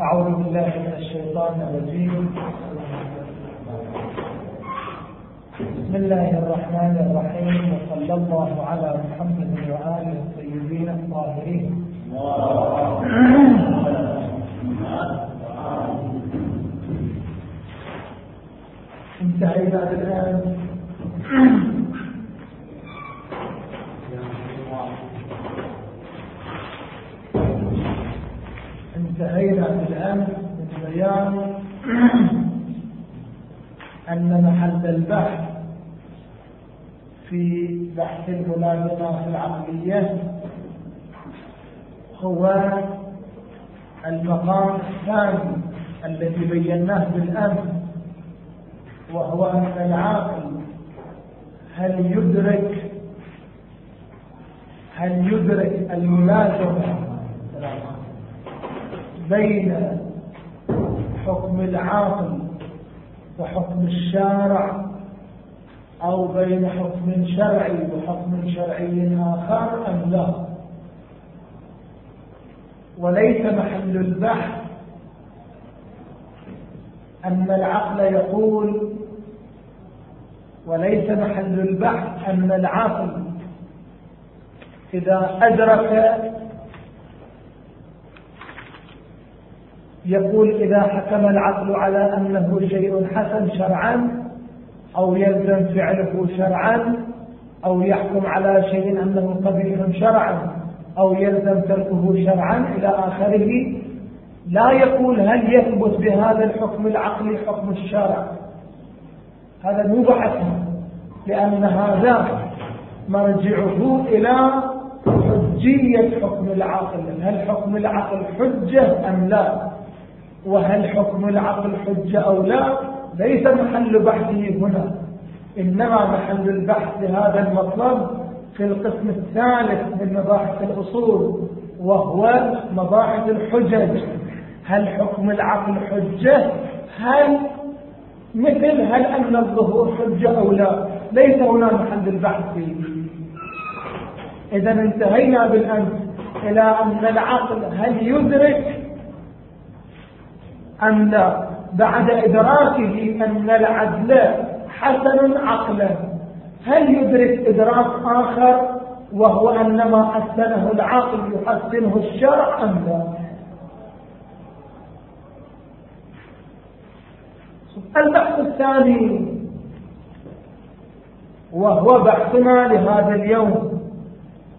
أعوذ بالله من الشيطان الرجيم. بسم الله الرحمن الرحيم وصلى الله على محمد وآله الطيبين الطاهرين. انتهينا الآن انتهينا الآن من بيان أن محل البحث في بحث الملازمات العقلية هو المقام الثاني الذي بيناه بالأمس وهو أن العاقل هل يدرك هل يدرك الملازمة بين حكم العاقل وحكم الشارع أو بين حكم شرعي وحكم شرعي آخر أم لا؟ وليس محل البحث أن العقل يقول وليس محل البحث أن العقل إذا أدرك يقول إذا حكم العقل على أنه شيء حسن شرعا أو يلزم فعله شرعا أو يحكم على شيء أنه قبيح شرعا أو يلزم تركه شرعا إلى آخره لا يقول هل يثبت بهذا الحكم العقلي حكم الشرع. هذا مو بحثنا لأن هذا مرجعه إلى حجية حكم العقل. هل حكم العقل حجة أم لا؟ وهل حكم العقل حجة أو لا؟ ليس محل بحثه هنا. إنما محل البحث لهذا المطلب في القسم الثالث من مباحث الأصول وهو مباحث الحجج. هل حكم العقل حجة؟ هل مثل هل أن الظهور حجة أو لا؟ ليس هنا محل البحث. إذا انتهينا بالأمس إلى أن العقل هل يدرك أم لا؟ بعد إدراكه أن العدل حسن عقلا. هل يدرك إدراك آخر وهو أن ما حسنه العقل يحسنه الشرع أم لا؟ البحث الثاني وهو بحثنا لهذا اليوم.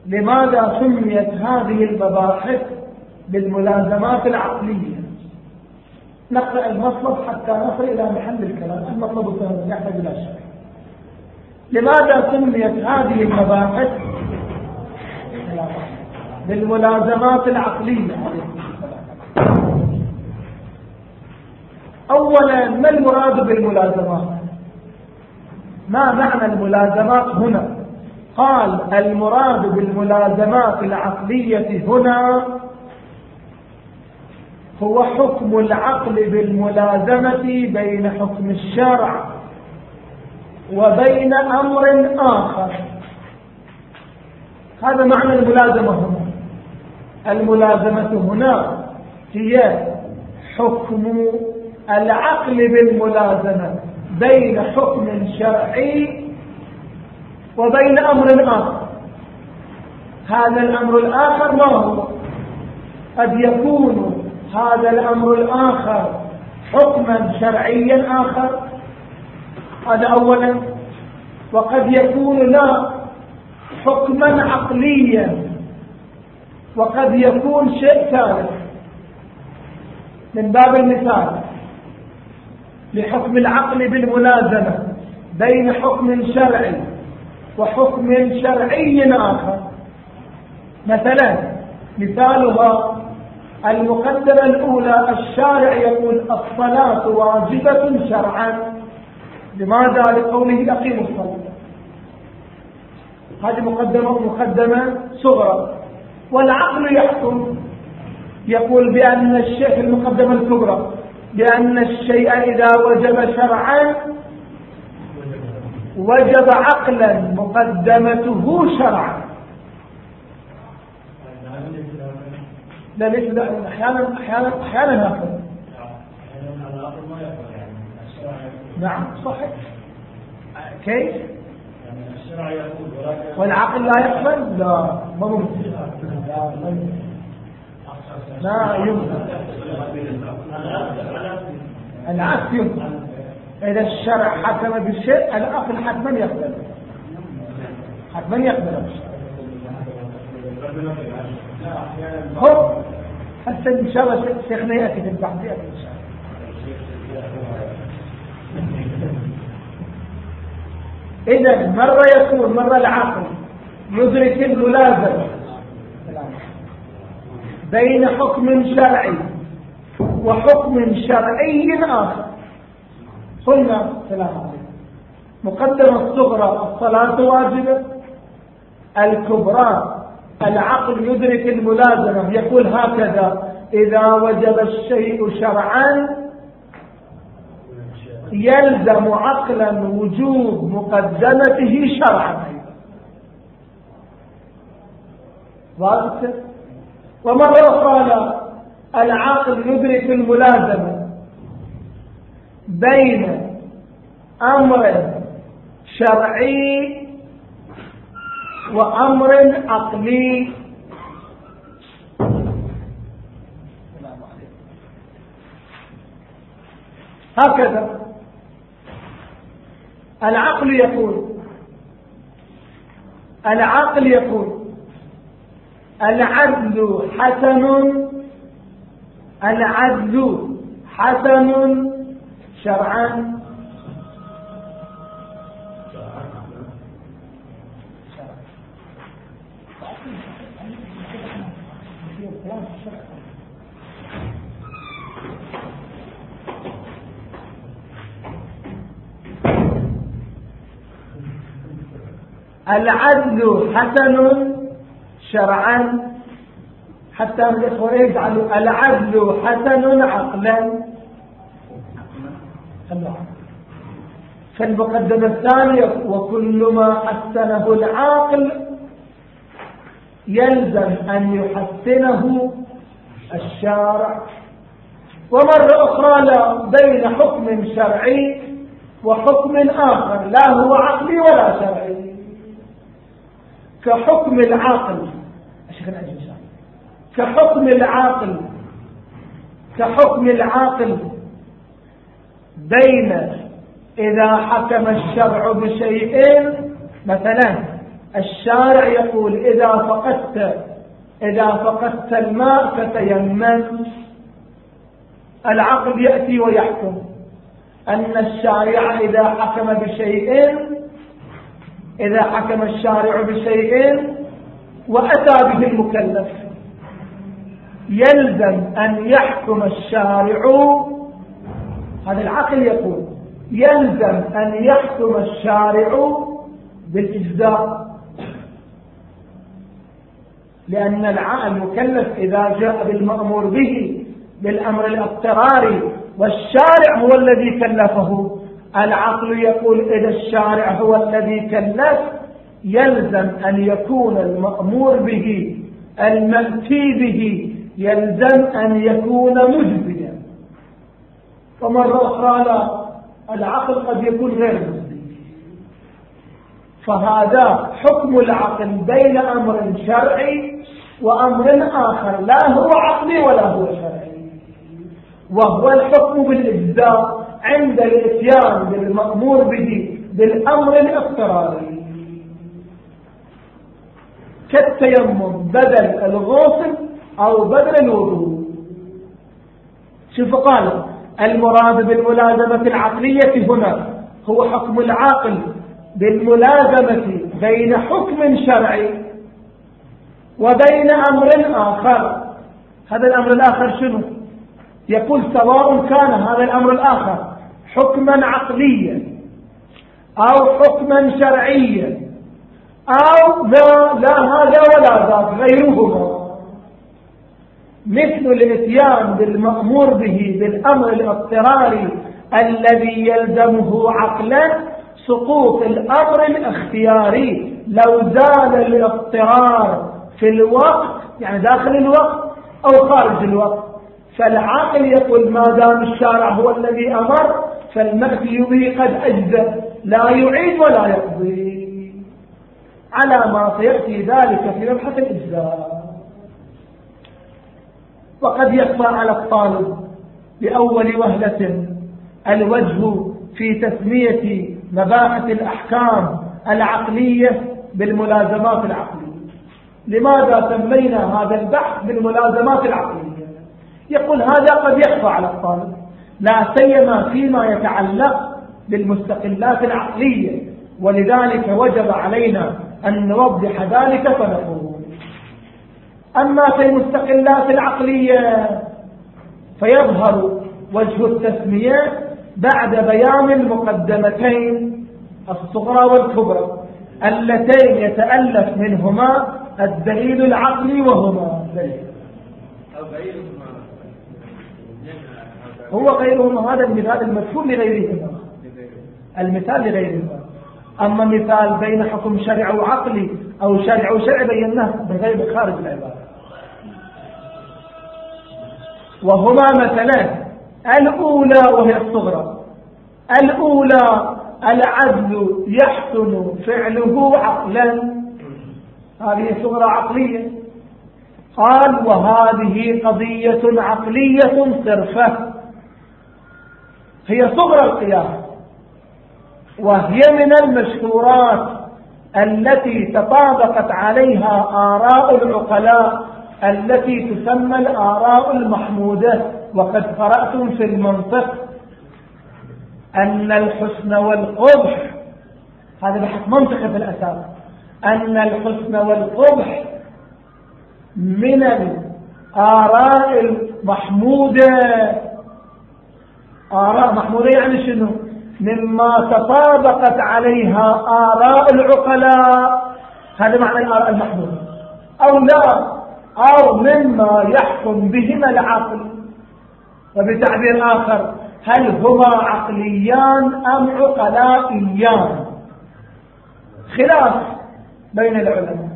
لماذا سميت هذه المباحث بالملازمات العقلية؟ نقرأ المطلب حتى نصل إلى محل الكلام. المطلب الثاني يحتاج إلى شك لماذا سميت هذه المباحث؟ بالملازمات العقلية. أولا ما المراد بالملازمات؟ ما معنى الملازمات هنا؟ قال المراد بالملازمات العقلية هنا هو حكم العقل بالملازمة بين حكم الشرع وبين أمر آخر. هذا معنى الملازمة هنا. الملازمة هنا هي حكم العقل بالملازمة بين حكم شرعي وبين أمر آخر. هذا الأمر الآخر ما هو؟ قد يكون هذا الأمر الآخر حكما شرعيا آخر. هذا أولا. وقد يكون لا حكما عقليا. وقد يكون شيء ثالث. من باب المثال لحكم العقل بالملازمة بين حكم شرعي وحكم شرعي آخر. مثلا مثالها المقدمة الأولى الشارع يقول الصلاة واجبة شرعا. لماذا؟ لقوله أقيموا الصلاة. هذه مقدمة مقدمة صغرى. والعقل يحكم. يقول بأن الشيء في المقدمة الكبرى بأن الشيء إذا وجب شرعا وجب عقلا مقدمته شرعا. لا ليش لا أحيانا أحيانا أحيانا هكذا نعم صحيح. كيف؟ والعقل لا يقبل؟ لا ما ممكن لا يمكن. العكس يمكن. إذا الشرع حكم بالشيء العقل حتما يقبل. حتما يقبل هو حتى إن شاء الله شيخنا في البحث يأتي إن شاء الله. إذا مرة يكون مرة العقل يدرك الملازمة. بين حكم شرعي وحكم شرعي آخر. قلنا سلام عليكم. مقدمة الصغرى الصلاة واجبة الكبرى العقل يدرك الملازمة يقول هكذا إذا وجب الشيء شرعا يلزم عقلا وجوب مقدمته شرعا. واضح؟ ومرة قال العقل يدرك الملازمة بين أمر شرعي وأمر عقلي. هكذا. العقل يقول. العقل يقول. العدل حسن. العدل حسن شرعا. العدل حسن شرعا. حتى الإخوة يجعلوا العدل حسن عقلا. فالمقدمة الثانية وكل ما حسنه العاقل يلزم أن يحسنه الشارع. ومرة أخرى لا بين حكم شرعي وحكم آخر لا هو عقلي ولا شرعي. كحكم العاقل كحكم العاقل كحكم العاقل بين إذا حكم الشرع بشيء مثلا الشارع يقول إذا فقدت إذا فقدت الماء فتيمم. العقل يأتي ويحكم. أن الشارع إذا حكم بشيء إذا حكم الشارع بشيء وأتى به المكلف. يلزم أن يحكم الشارع. هذا العقل يقول يلزم أن يحكم الشارع بالإجزاء. لأن المكلف إذا جاء بالمأمور به بالأمر الاضطراري والشارع هو الذي كلفه. العقل يقول إذا الشارع هو الذي كلف يلزم أن يكون المأمور به المأتي به يلزم أن يكون مجزيا. ومرة أخرى لا العقل قد يكون غير فهذا حكم العقل بين أمر شرعي وأمر آخر. لا هو عقلي ولا هو شرعي. وهو الحكم بالإجزاء عند الإتيان بالمأمور به بالأمر الاضطراري كالتيمم بدل الغسل أو بدل الوضوء. شوف قال المراد بالملازمة العقلية هنا هو حكم العاقل بالملازمة بين حكم شرعي وبين أمر آخر. هذا الأمر الآخر شنو؟ يقول سواء كان هذا الأمر الآخر حكما عقليا أو حكما شرعيا أو لا, لا هذا ولا ذاك غيرهما. مثل الاتيان بالمأمور به بالأمر الاضطراري الذي يلزمه عقلا سقوط الأمر الاختياري. لو زال الاضطرار في الوقت يعني داخل الوقت أو خارج الوقت فالعاقل يقول ما دام الشارع هو الذي أمر فالمأتي به قد أجزى لا يعيد ولا يقضي. على ما سيأتي ذلك في مبحث الإجزاء. وقد يخفى على الطالب لأول وهلة الوجه في تسمية مباحث الأحكام العقلية بالملازمات العقلية. لماذا سمينا هذا البحث بالملازمات العقلية؟ يقول هذا قد يخفى على الطالب. لا سيما فيما يتعلق بالمستقلات العقلية. ولذلك وجب علينا أن نوضح ذلك فنقول أما في المستقلات العقلية فيظهر وجه التسمية بعد بيان المقدمتين الصغرى والكبرى اللتين يتألف منهما الدليل العقلي وهما دليل. هو غيرهما هذا المثال المفهوم لغيرهما. المثال لغيرهما. أما مثال بين حكم شرع وعقلي أو شرع وشرع بيناه بغير خارج العبادة وهما مثلا الأولى وهي الصغرى. الأولى العدل يحسن فعله عقلا. هذه صغرى عقلية. قال وهذه قضية عقلية صرفة. هي صغرى القياس وهي من المشهورات التي تطابقت عليها آراء العقلاء التي تسمى الآراء المحمودة. وقد قرأتم في المنطق أن الحسن والقبح هذا بحث منطقي في الأساس أن الحسن والقبح من الآراء المحمودة. آراء محمودة يعني شنو؟ مما تطابقت عليها آراء العقلاء. هذا معنى الآراء المحمودة. أو لا أو مما يحكم بهما العقل. وبتعبير آخر هل هما عقليان أم عقلائيان؟ خلاف بين العلماء.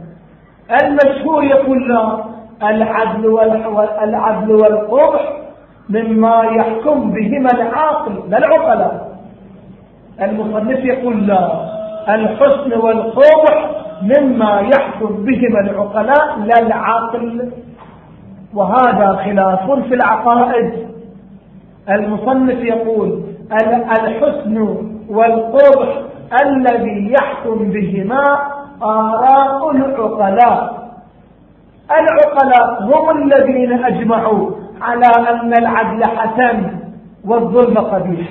المشهور يقول لا العدل والعدل والقبح مما يحكم بهما العاقل لا العقلاء؟ المصنف يقول لا الحسن والقبح مما يحكم بهما العقلاء لا العقل. وهذا خلاف في العقائد. المصنف يقول الحسن والقبح الذي يحكم بهما آراء العقلاء. العقلاء هم الذين أجمعوا على أن العدل حسن والظلم قبيح.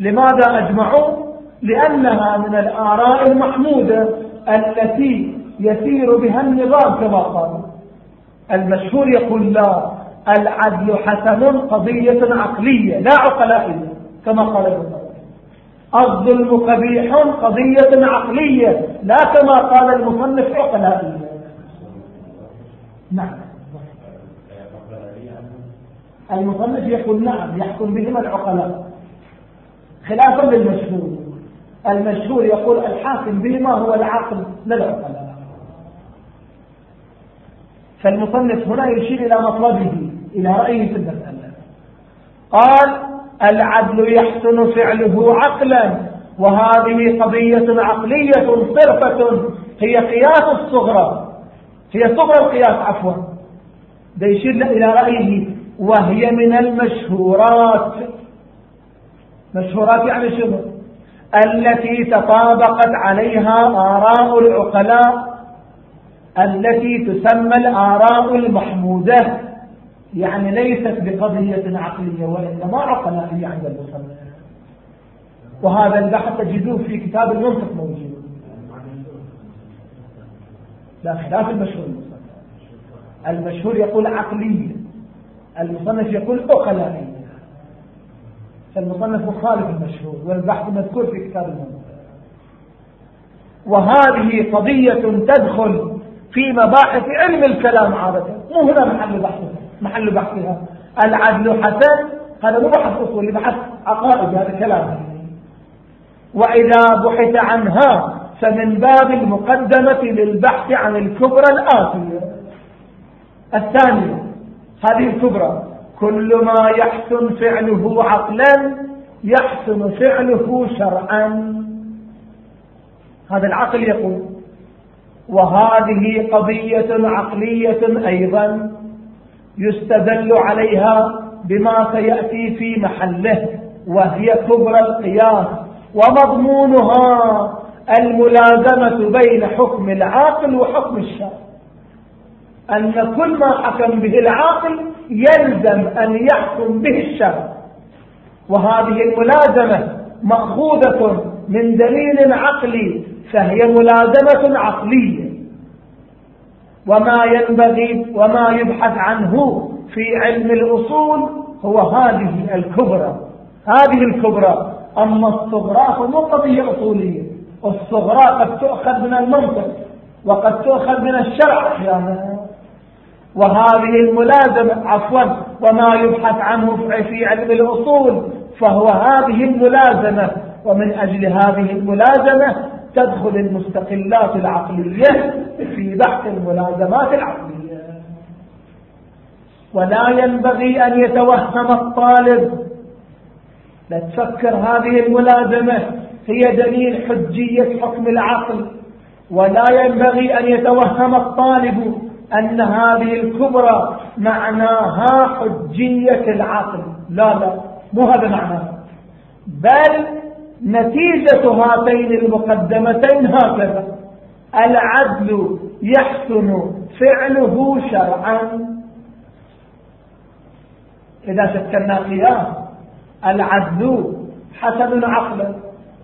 لماذا أجمعوا؟ لأنها من الآراء المحمودة التي يسير بها النظام كما قال. المشهور يقول لا العدل حسن قضية عقلية لا عقلائية كما قال ابن الظلم قبيح قضية عقلية لا كما قال المصنف عقلائية نعم. المصنف يقول نعم يحكم بهما العقلاء. خلافا للمشهور. المشهور يقول الحاكم بهما هو العقل لا العقلاء. فالمصنف هنا يشير إلى مطلبه. إلى رأيه في المسألة قال العدل يحسن فعله عقلا وهذه قضية عقلية صرفة هي قياس الصغرى. هي صغرى القياس عفوا. ده يشير إلى رأيه وهي من المشهورات. مشهورات يعني شنو؟ التي تطابقت عليها آراء العقلاء التي تسمى الآراء المحمودة. يعني ليست بقضية عقلية وإنما عقلائية عند المصنف وهذا البحث تجدوه في كتاب المنطق موجود. لا خلاف المشهور. المصنف المشهور يقول عقلية المصنف يقول عقلائية فالمصنف مخالف المشهور والبحث مذكور في كتاب المنطق. وهذه قضية تدخل في مباحث علم الكلام عادة. مو هنا محل بحثها محل بحثها. العدل حسن هذا مو بحث أصولي بحث عقائد هذا كلام. وإذا بحث عنها فمن باب المقدمة للبحث عن الكبرى الآتية. الثانية هذه الكبرى كل ما يحسن فعله عقلا يحسن فعله شرعا. هذا العقل يقول وهذه قضية عقلية أيضا. يستدل عليها بما سيأتي في محله وهي كبرى القياس ومضمونها الملازمة بين حكم العاقل وحكم الشرع. أن كل ما حكم به العاقل يلزم أن يحكم به الشرع. وهذه الملازمة مأخوذة من دليل عقلي فهي ملازمة عقلية. وما ينبغي وما يبحث عنه في علم الأصول هو هذه الكبرى. هذه الكبرى. أما الصغرى فمو قضية أصولية. الصغرى قد تؤخذ من المنطق وقد تؤخذ من الشرع. أحيانا وهذه الملازمة عفوا وما يبحث عنه في علم الأصول فهو هذه الملازمة. ومن أجل هذه الملازمة تدخل المستقلات العقلية في بحث الملازمات العقلية. ولا ينبغي أن يتوهم الطالب. لا تفكر هذه الملازمة هي دليل حجية حكم العقل. ولا ينبغي أن يتوهم الطالب أن هذه الكبرى معناها حجية العقل. لا لا مو هذا معناه بل نتيجة هاتين المقدمتين هكذا. العدل يحسن فعله شرعا. إذا شكلنا قياس العدل حسن عقلا.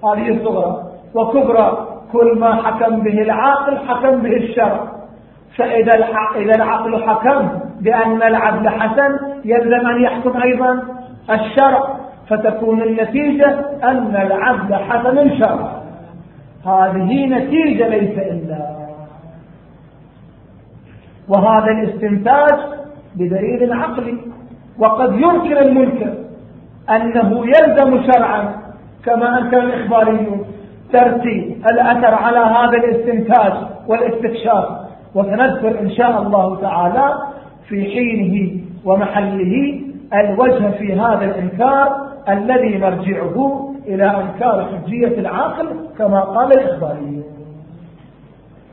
هذه الصغرى. وكبرى كل ما حكم به العاقل حكم به الشرع. فإذا إذا العقل حكم بأن العدل حسن يلزم أن يحكم أيضا الشرع. فتكون النتيجة أن العدل حسن شرع هذه نتيجة ليس إلا. وهذا الاستنتاج بدليل عقلي. وقد ينكر المنكر أنه يلزم شرعا كما أنكر الإخباريون ترتيب الأثر على هذا الاستنتاج والاستكشاف. وسنذكر إن شاء الله تعالى في حينه ومحله الوجه في هذا الإنكار. الذي مرجعه إلى أنكار حجية العاقل كما قال الإخباريون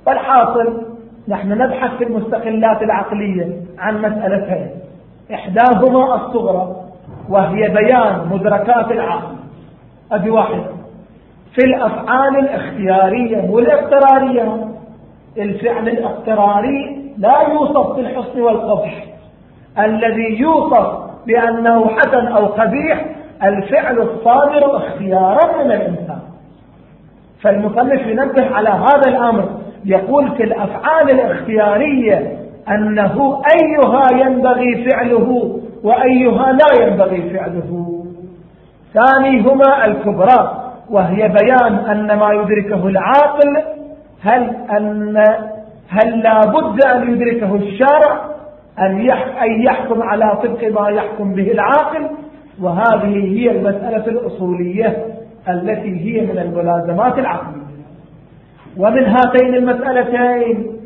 والحاصل نحن نبحث في المستقلات العقلية عن مسألتين. إحداهما الصغرى وهي بيان مدركات العقل. هذه واحدة في الأفعال الاختيارية والاضطرارية الفعل الاضطراري لا يوصف بالحسن والقبح. الذي يوصف بأنه حسن أو قبيح الفعل الصادر اختيارا من الإنسان. فالمصنف ينبه على هذا الأمر يقول في الأفعال الاختيارية أنه أيها ينبغي فعله وأيها لا ينبغي فعله. ثانيهما الكبرى وهي بيان أن ما يدركه العاقل هل أن هل لا بد أن يدركه الشارع أن يحكم على طبق ما يحكم به العاقل وهذه هي المسألة الأصولية التي هي من الملازمات العقلية. ومن هاتين المسألتين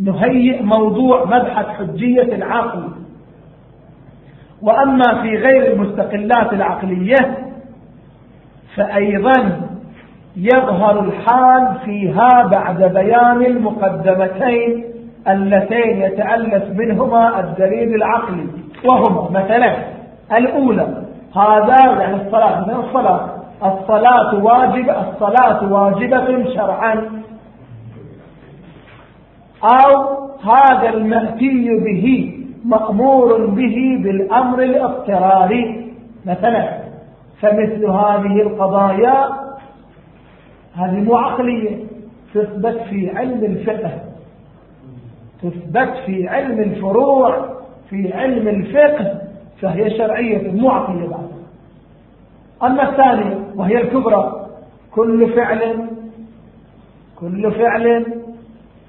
نهيئ موضوع مبحث حجية العقل. وأما في غير المستقلات العقلية فأيضا يظهر الحال فيها بعد بيان المقدمتين اللتين يتألف منهما الدليل العقلي وهما مثلا الأولى هذا يعني الصلاة مثلا الصلاة؟ الصلاة واجب الصلاة واجبة شرعا. أو هذا المأتي به مأمور به بالأمر الاضطراري. مثلا فمثل هذه القضايا هذه مو عقلية تثبت في علم الفقه. تثبت في علم الفروع في علم الفقه فهي شرعية مو عقلية بعد أما الثانية وهي الكبرى كل فعل كل فعل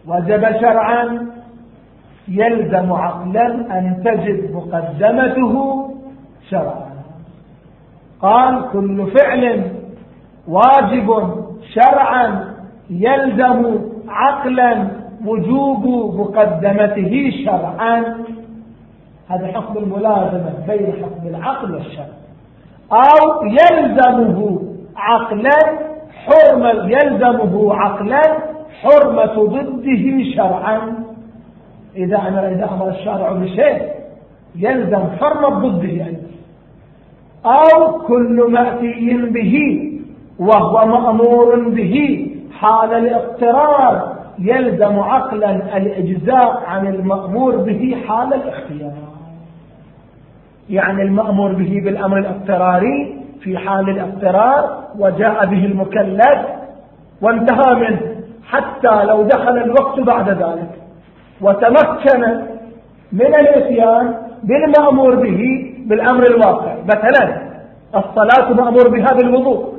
وجب شرعا يلزم عقلا أن تجد مقدمته شرعا. قال كل فعل واجب شرعا يلزم عقلا وجوب مقدمته شرعا. هذا حكم الملازمة بين حكم العقل والشرع. أو يلزمه عقلا حرمة يلزمه عقلا حرمة ضده شرعا. إذا أمر إذا أمر الشارع بشيء يلزم حرمة ضده يعني. أو كل مأتي به وهو مأمور به حال الاضطرار يلزم عقلا الإجزاء عن المأمور به حال الاختيار. يعني المأمور به بالأمر الاضطراري في حال الاضطرار وجاء به المكلف وانتهى منه حتى لو دخل الوقت بعد ذلك. وتمكن من الإتيان بالمأمور به بالأمر الواقع. مثلا الصلاة مأمور بها بالوضوء.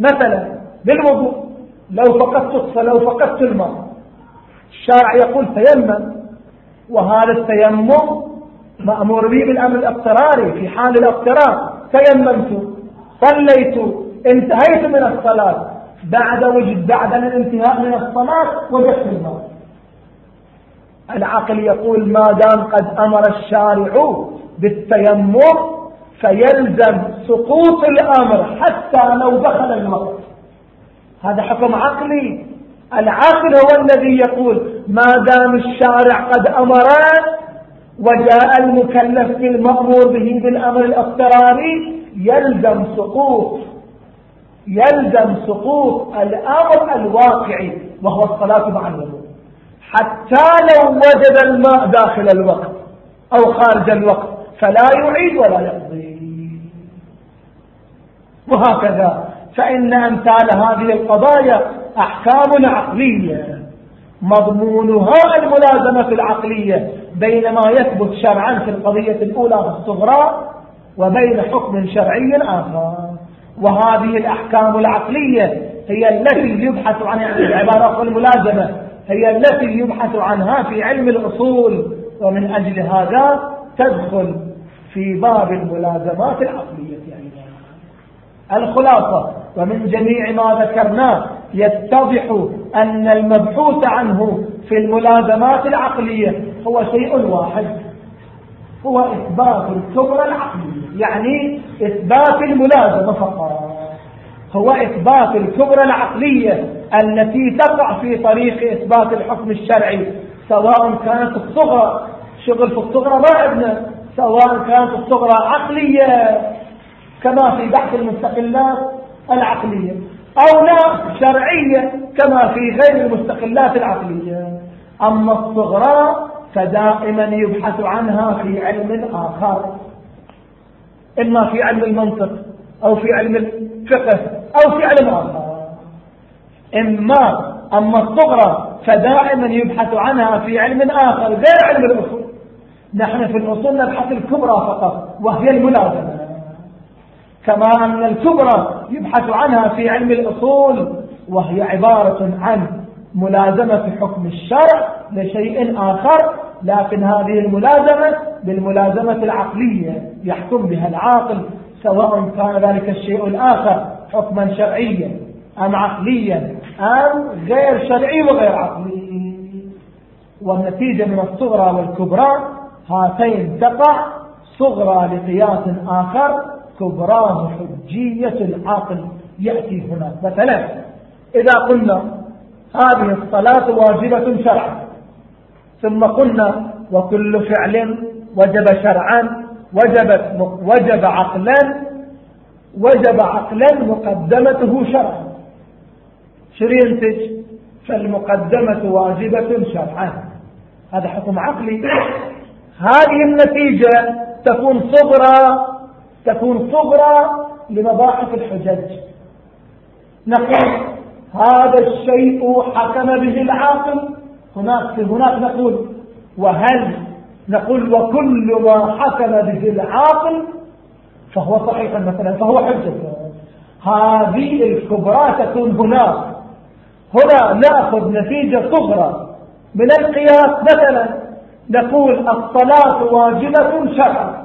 مثلا بالوضوء. لو فقدت لو فقدت الماء. الشارع يقول تيمم. وهذا التيمم مأمور به بالأمر الاضطراري في حال الاضطرار تيممت صليت انتهيت من الصلاة. بعد وجد بعد الانتهاء من الصلاة وجدت الماء العقل يقول ما دام قد أمر الشارع بالتيمم فيلزم سقوط الأمر حتى لو دخل الوقت هذا حكم عقلي. العقل هو الذي يقول ما دام الشارع قد أمر وجاء المكلف بالمأمور به بالأمر الاضطراري يلزم سقوط يلزم سقوط الأمر الواقعي وهو الصلاة مع الوضوء. حتى لو وجد الماء داخل الوقت أو خارج الوقت فلا يعيد ولا يقضي. وهكذا. فإن أمثال هذه القضايا أحكام عقلية. مضمونها الملازمة العقلية بين ما يثبت شرعا في القضية الأولى في الصغرى وبين حكم شرعي آخر. وهذه الأحكام العقلية هي التي يبحث عن يعني العبارة الملازمة هي التي يبحث عنها في علم الأصول ومن أجل هذا تدخل في باب الملازمات العقلية يعني الخلاصة ومن جميع ما ذكرناه يتضح أن المبحوث عنه في الملازمات العقلية هو شيء واحد هو إثبات الكبرى العقلية يعني إثبات الملازمة فقط. هو إثبات الكبرى العقلية التي تقع في طريق إثبات الحكم الشرعي سواء كانت الصغرى شغل في الصغرى ما عندنا سواء كانت الصغرى عقلية كما في بحث المستقلات العقلية. أو لا شرعية كما في غير المستقلات العقلية. أما الصغرى فدائما يبحث عنها في علم آخر. إما في علم المنطق أو في علم الفقه أو في علم آخر. إما أما الصغرى فدائما يبحث عنها في علم آخر غير علم الأصول. نحن في الأصول نبحث الكبرى فقط وهي الملازمة. كما أن الكبرى يبحث عنها في علم الأصول وهي عبارة عن ملازمة حكم الشرع لشيء آخر لكن هذه الملازمة بالملازمة العقلية يحكم بها العاقل سواء كان ذلك الشيء الآخر حكما شرعيا أم عقليا أم غير شرعي وغير عقلي. والنتيجة من الصغرى والكبرى هاتين تقع صغرى لقياس آخر كبراه حجية العاقل يأتي هنا. مثلا إذا قلنا هذه الصلاة واجبة شرعا ثم قلنا وكل فعل وجب شرعا وجبت وجب عقلا وجب عقلا مقدمته شرعا. شو ينتج فالمقدمة واجبة شرعا. هذا حكم عقلي. هذه النتيجة تكون صغرى تكون صغرى لمباحث الحجج نقول هذا الشيء حكم به العاقل. هناك هناك نقول وهل نقول وكل ما حكم به العاقل فهو صحيح مثلا فهو حجة. هذه الكبرى تكون هناك. هنا نأخذ نتيجة صغرى. من القياس مثلا نقول الصلاة واجبة شرعا.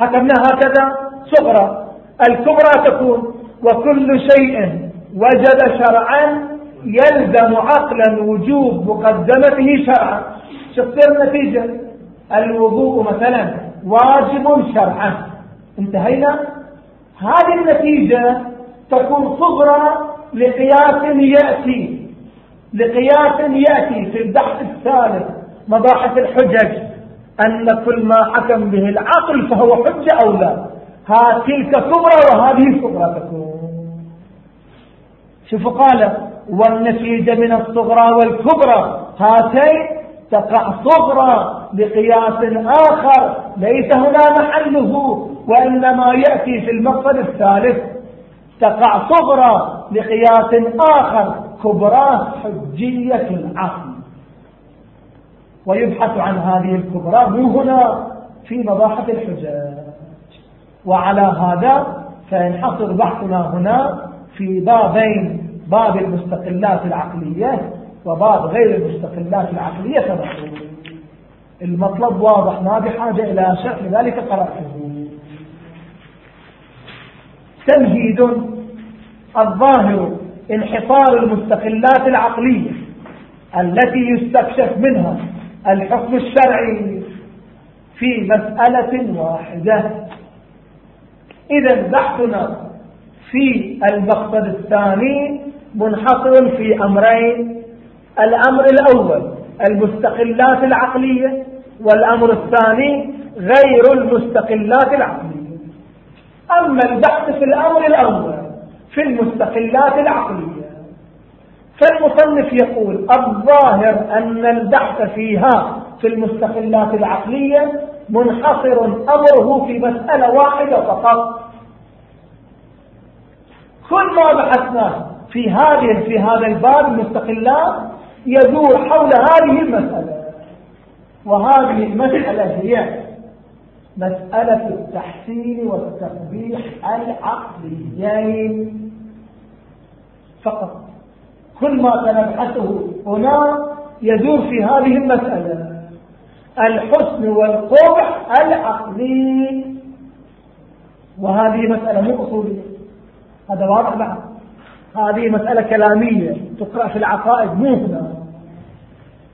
حكمنا هكذا. صغرى. الكبرى تكون وكل شيء وجد شرعا يلزم عقلا وجوب مقدمته شرعا. شفت النتيجة؟ الوضوء مثلا واجب شرعا. انتهينا؟ هذه النتيجة تكون صغرى لقياس يأتي لقياس يأتي في البحث الثالث مباحث الحجج. أن كل ما حكم به العقل فهو حجة أو لا. ها تلك كبرى وهذه صغرى تكون. شوفوا قال والنتيجة من الصغرى والكبرى. هاتين تقع صغرى بقياس آخر. ليس هنا محله وإنما يأتي في المقصد الثالث. تقع صغرى بقياس آخر. كبرى حجية العقل. ويبحث عن هذه الكبرى من هنا في مباحث الحجاج. وعلى هذا فينحصر بحثنا هنا في بابين باب المستقلات العقلية وبعض غير المستقلات العقلية تبعه المطلب واضح ما بحاجة إلى شرح لذلك قرأته. تمهيد الظاهر انحصار المستقلات العقلية التي يستكشف منها الحكم الشرعي في مسألة واحدة. إذا بحثنا في المقصد الثاني منحصر في أمرين. الأمر الأول المستقلات العقلية والأمر الثاني غير المستقلات العقلية. أما البحث في الأمر الأول في المستقلات العقلية فالمصنف يقول الظاهر أن البحث فيها في المستقلات العقلية منحصر أمره في مسألة واحدة فقط. كل ما بحثناه في هذه في هذا الباب المستقلات يدور حول هذه المسألة. وهذه المسألة هي مسألة التحسين والتقبيح العقليين. فقط. كل ما سنبحثه هنا يدور في هذه المسألة. الحسن والقبح العقلي. وهذه مسألة مو أصولية. هذا واضح بعد هذه مسألة كلامية تقرأ في العقائد مو هنا.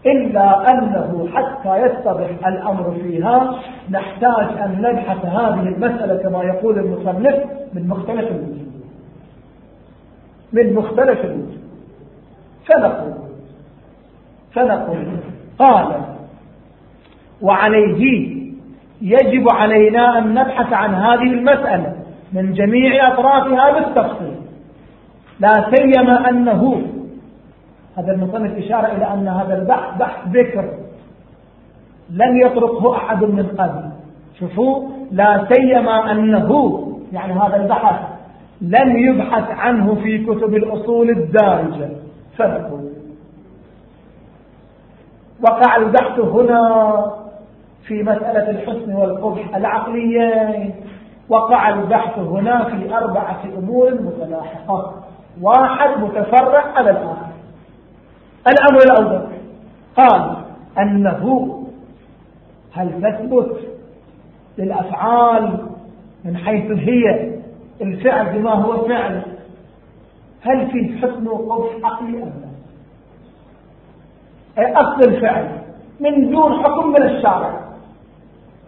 إلا أنه حتى يتضح الأمر فيها نحتاج أن نبحث هذه المسألة كما يقول المصنف من مختلف الوجوه. من مختلف الوجوه. فنقول فنقول قال وعليه يجب علينا أن نبحث عن هذه المسألة من جميع أطرافها بالتفصيل. لا سيما أنه هذا المصنف إشارة إلى أن هذا البحث بحث ذكر لم يطرقه أحد من قبل. شوفوا لا سيما أنه يعني هذا البحث لم يبحث عنه في كتب الأصول الدارجة. فنقول وقع البحث هنا في مسألة الحسن والقبح العقليين. وقع البحث هنا في أربعة أمور متلاحقة. واحد متفرع على الآخر. الأمر الأول قال أنه هل تثبت للأفعال من حيث هي الفعل بما هو فعل هل في حسن وقبح عقلي أم لا؟ أي أصل الفعل. من دون حكم من الشارع.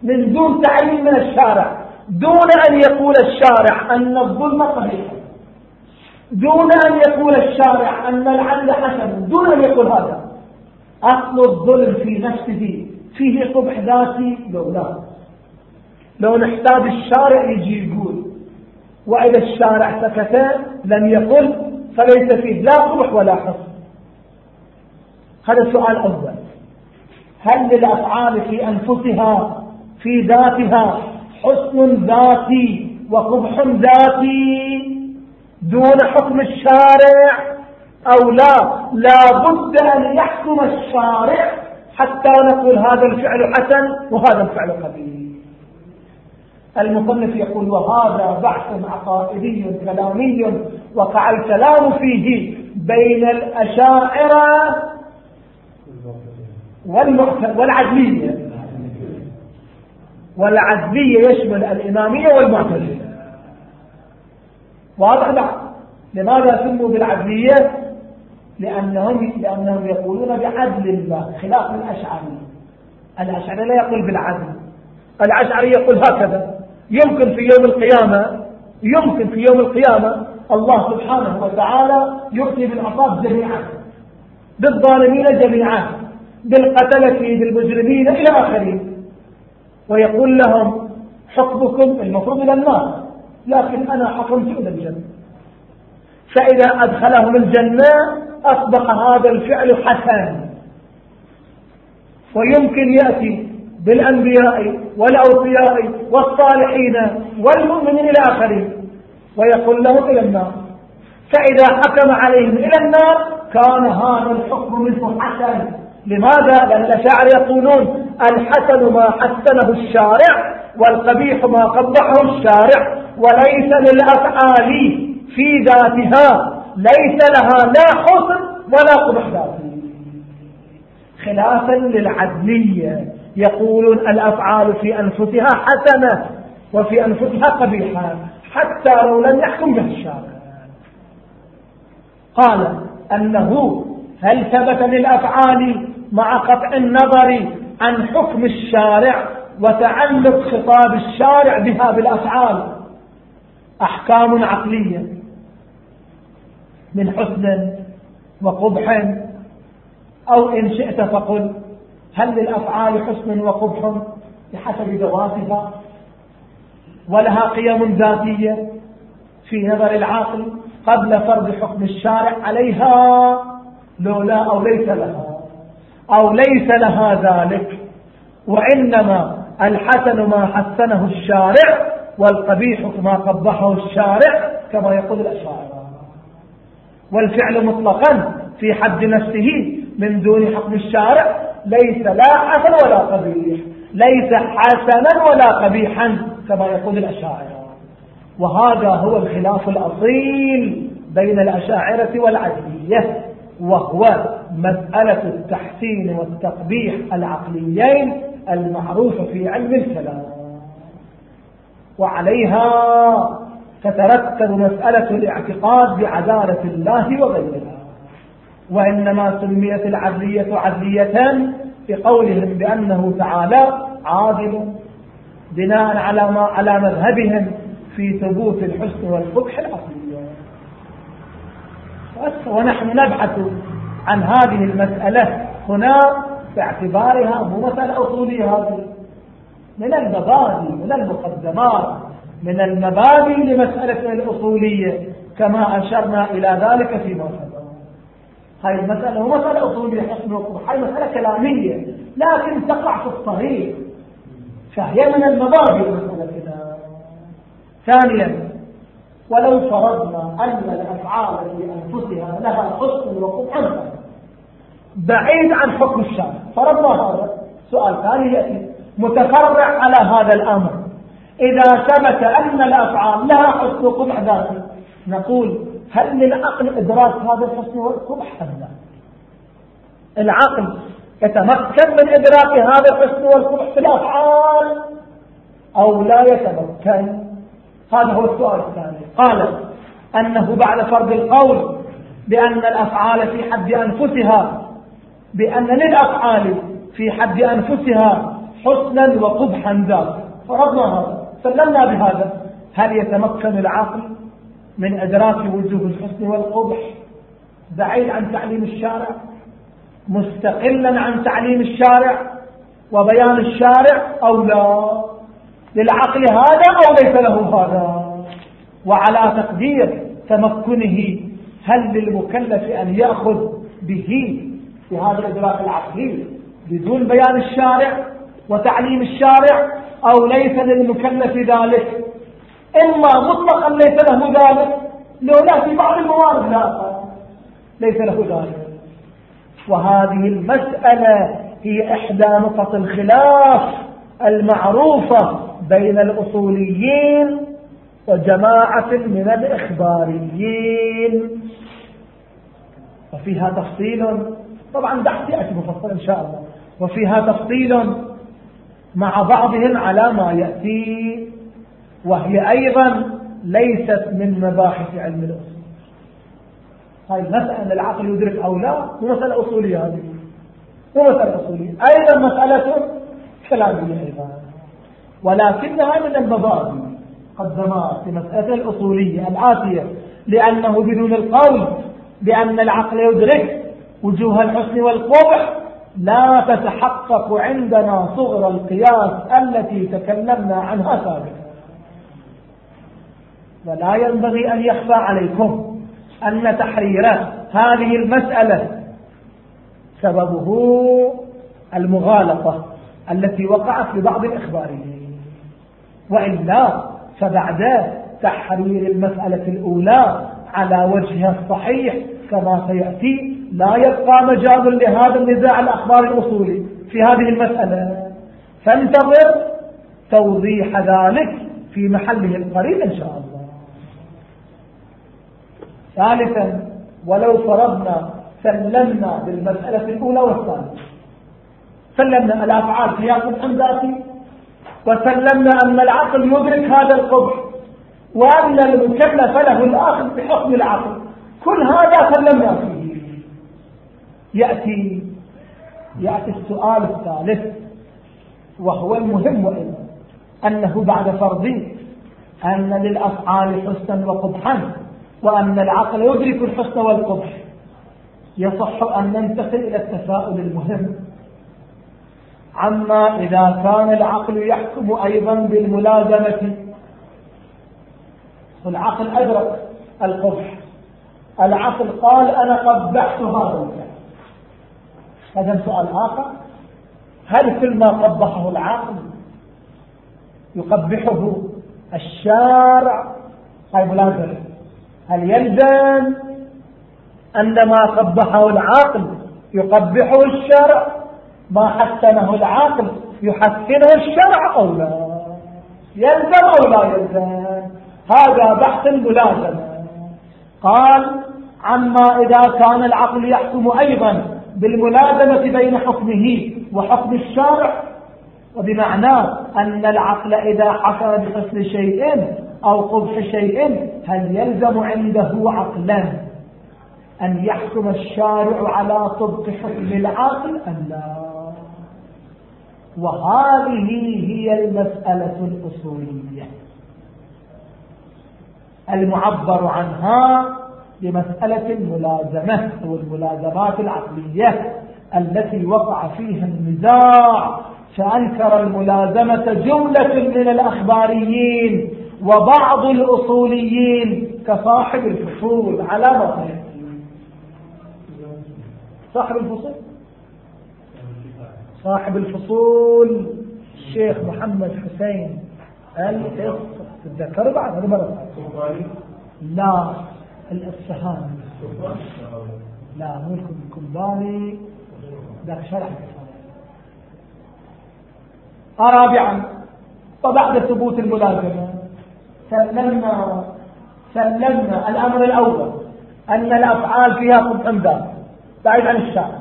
من دون تعليم من الشارع. دون أن يقول الشارع أن الظلم قبيح دون أن يقول الشارع أن العدل حسن. دون أن يقول هذا. أصل الظلم في نفسه فيه قبح ذاتي لو لا. لو نحتاج الشارع يجي يقول وإذا الشارع سكت لم يقل فليس فيه لا قبح ولا حسن هذا السؤال الأول. هل للأفعال في أنفسها في ذاتها حسن ذاتي وقبح ذاتي دون حكم الشارع؟ أو لا لا بد أن يحكم الشارع حتى نقول هذا الفعل حسن وهذا الفعل قبيح. المصنف يقول وهذا بحث عقائدي كلامي وقع الكلام فيه بين الأشاعرة والعدلية. والعدلية يشمل الإمامية والمعتزلة. واضح بعد لماذا سموا بالعدلية؟ لأنهم, لأنهم يقولون بعدل الله خلاف الأشعري. الأشعري لا يقول بالعدل. الأشعري يقول هكذا. يمكن في يوم القيامة يمكن في يوم القيامة الله سبحانه وتعالى يؤتي بالعصاب جميعا بالظالمين جميعا بالقتلة بالمجرمين إلى آخره. ويقول لهم حكمكم المفروض إلى النار لكن أنا حكمت إلى الجنة. فإذا أدخلهم الجنة أصبح هذا الفعل حسن. ويمكن يأتي بالأنبياء والأوصياء والصالحين والمؤمنين إلى آخره. ويقول لهم إلى النار. فإذا حكم عليهم إلى النار كان هذا الحكم منه حسن. لماذا؟ لأن الأشاعر يقولون الحسن ما حسنه الشارع والقبيح ما قبحه الشارع. وليس للأفعال في ذاتها ليس لها لا حسن ولا قبح ذاتي. خلافا للعدلية يقولون الأفعال في أنفسها حسنة وفي أنفسها قبيحة. حتى لو لم يحكم به الشارع. قال أنه هل ثبت للأفعال مع قطع النظر عن حكم الشارع وتعلق خطاب الشارع بها بالأفعال؟ أحكام عقلية من حسن وقبح. أو إن شئت فقل هل للأفعال حسن وقبح بحسب ذواتها ولها قيم ذاتية في نظر العاقل قبل فرض حكم الشارع عليها لولا أو ليس لها أو ليس لها ذلك. وإنما الحسن ما حسنه الشارع والقبيح ما قبحه الشارع كما يقول الأشاعرة. والفعل مطلقا في حد نفسه من دون حكم الشارع ليس لا حسن ولا قبيح. ليس حسنا ولا قبيحا كما يقول الأشاعرة. وهذا هو الخلاف الأصيل بين الأشاعرة والعدلية وهو مسألة التحسين والتقبيح العقليين المعروفة في علم الكلام. وعليها تترتب مسألة الاعتقاد بعدالة الله وغيرها. وإنما سميت العدلية عدلية بقولهم بأنه تعالى عادل بناء على ما على مذهبهم في ثبوت الحسن والقبح العقلي ونحن نبحث عن هذه المسألة هنا باعتبارها مو مسألة أصولية هذه. من المبادئ من المقدمات من المبادئ لمسألة الأصولية كما أشرنا إلى ذلك في سبق هاي المسألة مو مسألة أصولية حسن وقبح هاي مسألة كلامية لكن تقع في الطريق. فهي من المبادئ مسألة كذا ثانيا ولو فرضنا أن الأفعال في أنفسها لها حسن وقبح بعيد عن حكم الشرع فرضنا هذا. سؤال ثاني يأتي. متفرع على هذا الأمر. إذا ثبت أن الأفعال لها حسن وقبح ذاتي نقول هل للعقل إدراك هذا الحسن والقبح أم لا؟ العقل يتمكن من إدراك هذا الحسن والقبح في الأفعال أو لا يتمكن؟ هذا هو السؤال الثاني. قال أنه بعد فرض القول بأن الأفعال في حد أنفسها بأن للأفعال في حد أنفسها حسنا وقبحا ذات فرضنا هذا سلمنا بهذا. هل يتمكن العقل من إدراك وجوه الحسن والقبح بعيد عن تعليم الشارع مستقلا عن تعليم الشارع وبيان الشارع أو لا للعقل هذا أو ليس له هذا؟ وعلى تقدير تمكنه هل للمكلف أن يأخذ به في هذا الإدراك العقلي بدون بيان الشارع وتعليم الشارع أو ليس للمكلف ذلك؟ إما مطلقا ليس له ذلك لو لا في بعض الموارد لا ليس له ذلك. وهذه المسألة هي إحدى نقط الخلاف المعروفة بين الأصوليين وجماعة من الإخباريين. وفيها تفصيل طبعا بحث يأتي مفصل إن شاء الله. وفيها تفصيل مع بعضهم على ما يأتي. وهي أيضا ليست من مباحث علم الأصول. هاي مسألة العقل يدرك أو لا؟ مو مسألة أصولية هذه. مو مسألة أصولية. أيضا مسألة كلامية أيضا. ولكنها من المبادئ قدمات في مسألة الأصولية الآتية لأنه بدون القول بأن العقل يدرك وجوه الحسن والقبح لا تتحقق عندنا صغر القياس التي تكلمنا عنها سابقا. ولا ينبغي أن يخفى عليكم أن تحرير هذه المسألة سببه المغالطة التي وقعت لبعض الإخباريين. وإلا فبعد تحرير المسألة الأولى على وجهها الصحيح كما سيأتي لا يبقى مجال لهذا النزاع الأخبار الأصولي في هذه المسألة. فانتظر توضيح ذلك في محله القريب إن شاء الله. ثالثا ولو فرضنا سلمنا بالمسألة الأولى والثانية. سلمنا الأفعال قياس عن ذاتي وسلمنا أن العقل يدرك هذا القبح وأن المكلف له الأخذ بحكم العقل. كل هذا سلمنا فيه. يأتي يأتي السؤال الثالث وهو المهم أنه بعد فرض أن للأفعال حسنا وقبحا. وأن العقل يدرك الحسن والقبح. يصح أن ننتقل إلى التساؤل المهم. عما إذا كان العقل يحكم أيضا بالملازمة. العقل أدرك القبح. العقل قال أنا قبحت هذا الفعل هذا سؤال آخر. هل كل ما قبحه العقل يقبحه الشارع؟ هاي ملازمة هل يلزم أن ما قبحه العقل يقبحه الشرع؟ ما حسنه العقل يحسنه الشرع أو لا؟ يلزم أو لا يلزم؟ هذا بحث الملازمة قال عما إذا كان العقل يحكم أيضا بالملازمة بين حكمه وحكم الشارع وبمعنى أن العقل إذا حكم بحسن شيء أو قبح شيء هل يلزم عنده عقلا أن يحكم الشارع على طبق حكم العقل أم لا. وهذه هي المسألة الأصولية. المعبر عنها بمسألة الملازمة أو الملازمات العقلية التي وقع فيها النزاع فأنكر الملازمة جملة من الأخباريين. وبعض الأصوليين كصاحب الفصول على ما صاحب الفصول؟ صاحب الفصول الشيخ محمد حسين القسط تتذكروا بعد؟ هذا مرة. لا الأسهان لا مو الكمباني. ذاك شرح رابعا وبعد ثبوت الملازمة. سلمنا سلمنا الأمر الأول أن الأفعال فيها قبح ذات بعيد عن الشارع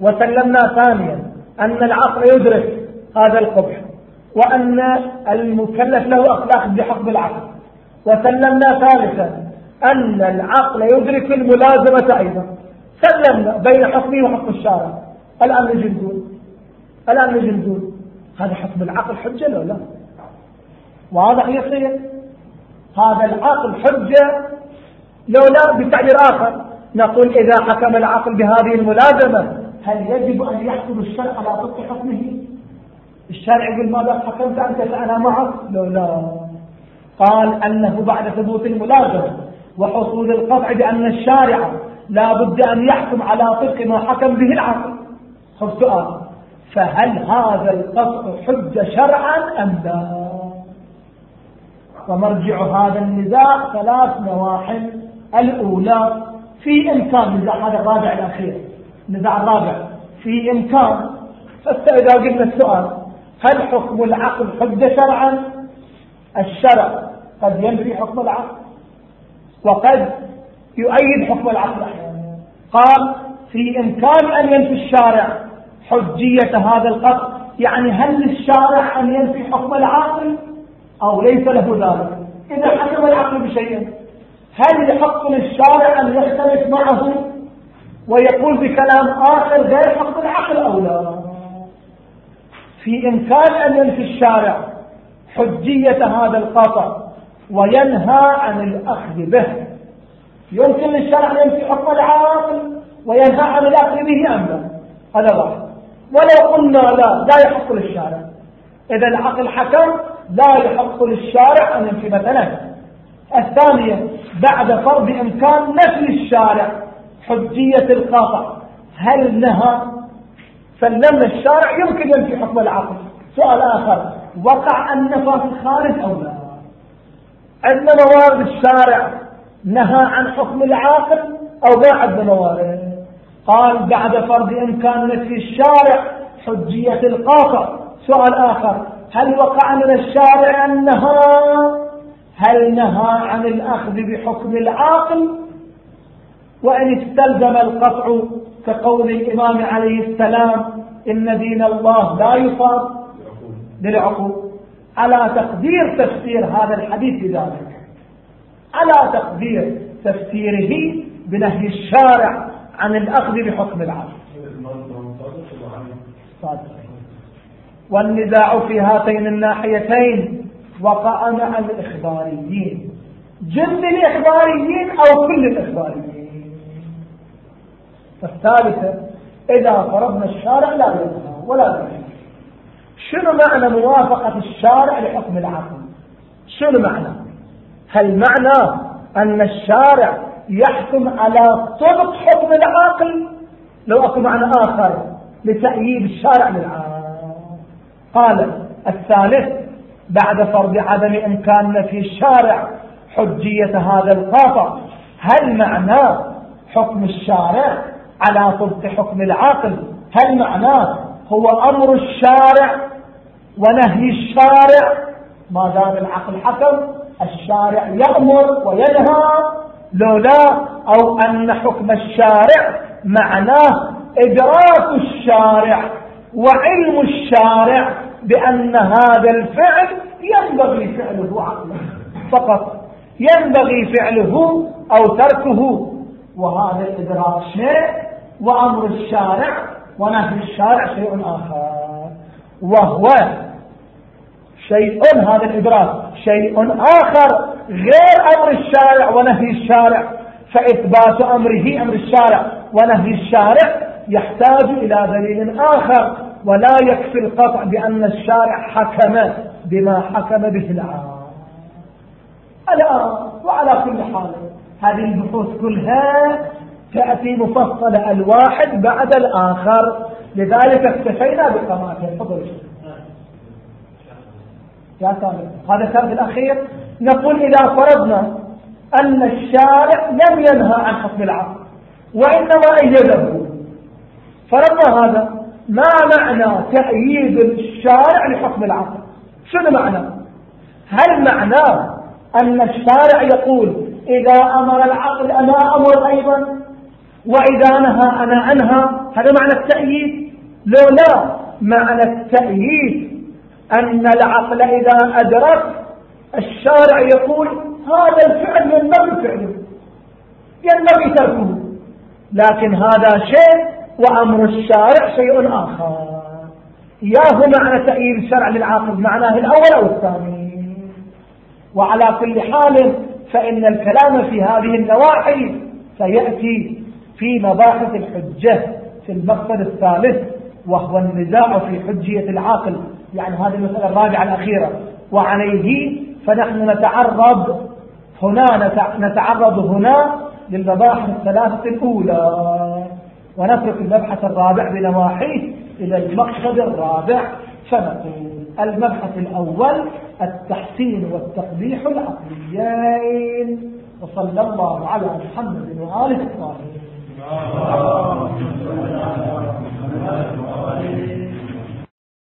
وسلمنا ثانيا أن العقل يدرك هذا القبح وأن المكلف له أخلاق بحكم العقل. وسلمنا ثالثا أن العقل يدرك الملازمة أيضا. سلمنا بين حكمه وحكم الشارع. الآن نجي نقول الآن نجي نقول هذا حكم العقل حجة لو لا؟ واضح يصير هذا العقل حجة لو لا بتعبير آخر. نقول إذا حكم العقل بهذه الملازمة هل يجب أن يحكم الشرع على طبق حكمه؟ الشرع يقول ماذا حكمت أنت فأنا معك؟ لو لا. قال أنه بعد ثبوت الملازمة وحصول القطع بأن الشارع لا بد أن يحكم على طبق ما حكم به العقل. خذ سؤال فهل هذا القطع حجة شرعا أم لا؟ ومرجع هذا النزاع ثلاث نواحي الأولى في إمكان نزاع هذا الرابع الأخير. النزاع الرابع في إمكان. فإذا قلنا السؤال هل حكم العقل حجة شرعا؟ الشرع قد ينفي حكم العقل وقد يؤيد حكم العقل أحيانا قال في إمكان أن ينفي الشارع. حجية هذا القطع يعني هل للشارع أن ينفي حكم العقل؟ أو ليس له ذلك. إذا حكم العقل بشيء هل يحق للشارع أن يختلف معه ويقول بكلام آخر غير حق العقل أو لا؟ في إمكان أن ينفي الشارع حجية هذا القطع وينهى عن الأخذ به. يمكن للشرع أن ينفي حكم العاقل وينهى عن الأخذ به أم لا؟ هذا واحد. ولو قلنا لا لا يحق للشارع. إذا العقل حكم لا يحق للشارع أن ينفي مثلا الثانية بعد فرض إمكان نفي الشارع حجية القاطع. هل نهى سلمنا الشارع يمكن ينفي حكم العقل. سؤال آخر وقع النفى في الخارج أو لا؟ عندنا موارد الشارع نهى عن حكم العاقل أو ما عندنا موارد؟ قال بعد فرض إمكان نفي الشارع حجية القاطع. سؤال آخر هل وقع من الشارع النهى هل نهى عن الأخذ بحكم العاقل؟ وإن استلزم القطع كقول الإمام عليه السلام إن دين الله لا يصاب بالعقول على تقدير تفسير هذا الحديث بذلك؟ على تقدير تفسيره بنهي الشارع عن الأخذ بحكم العقل والنزاع في هاتين الناحيتين وقع مع الإخباريين. جل الإخباريين أو كل الإخباريين. الثالثة إذا فرضنا الشارع لا يظهر ولا يظهر. شنو معنى موافقة الشارع لحكم العقل؟ شنو معنى؟ هل معنى أن الشارع يحكم على طبق حكم العاقل لو أكو معنى آخر لتأييد الشارع للعاقل قال الثالث بعد فرض عدم إمكان في الشارع حجية هذا القاطع هل معناه حكم الشارع على طبق حكم العاقل؟ هل معناه هو أمر الشارع ونهي الشارع؟ ما دام العقل حكم الشارع يأمر وينهى. لولا أو أن حكم الشارع معناه إدراك الشارع وعلم الشارع بأن هذا الفعل ينبغي فعله عقلا. فقط ينبغي فعله أو تركه. وهذا الإدراك شيء وأمر الشارع ونهي الشارع شيء آخر. وهو شيء هذا الإدراك شيء آخر غير أمر الشارع ونهي الشارع. فإثبات أمره أمر الشارع ونهي الشارع يحتاج إلى دليل آخر. ولا يكفي القطع بأن الشارع حكم بما حكم به العام الآن وعلى كل حال هذه البحوث كلها تأتي مفصلة الواحد بعد الآخر. لذلك اكتفينا بقماتين فضل يا سامي هذا السبب الأخير. نقول إذا فرضنا أن الشارع لم ينهى عن حكم العقل وإنما أيده. فرضنا هذا. ما معنى تأييد الشارع لحكم العقل؟ شنو معنى؟ هل معناه أن الشارع يقول إذا أمر العقل أنا أمر أيضا وإذا نهى أنا أنهى هذا معنى التأييد؟ لو لا معنى التأييد أن العقل إذا أدرك الشارع يقول هذا الفعل ينبغي فعله ينبغي تركه لكن هذا شيء وأمر الشارع شيء آخر. ياه معنى تأييد الشرع للعاقل معناه الأول أو الثاني. وعلى كل حال فإن الكلام في هذه النواحي سيأتي في مباحث الحجة في المقصد الثالث وهو النزاع في حجية العاقل. يعني هذه المسألة الرابعة الأخيرة. وعليه فنحن نتعرض هنا نتعرض هنا للمباحث الثلاثة الأولى. ونترك المبحث الرابع بنواحيه إلى المقصد الرابع فنقول المبحث الأول التحسين والتقبيح العقليين. وصلى الله على محمد وآله الطاهرين.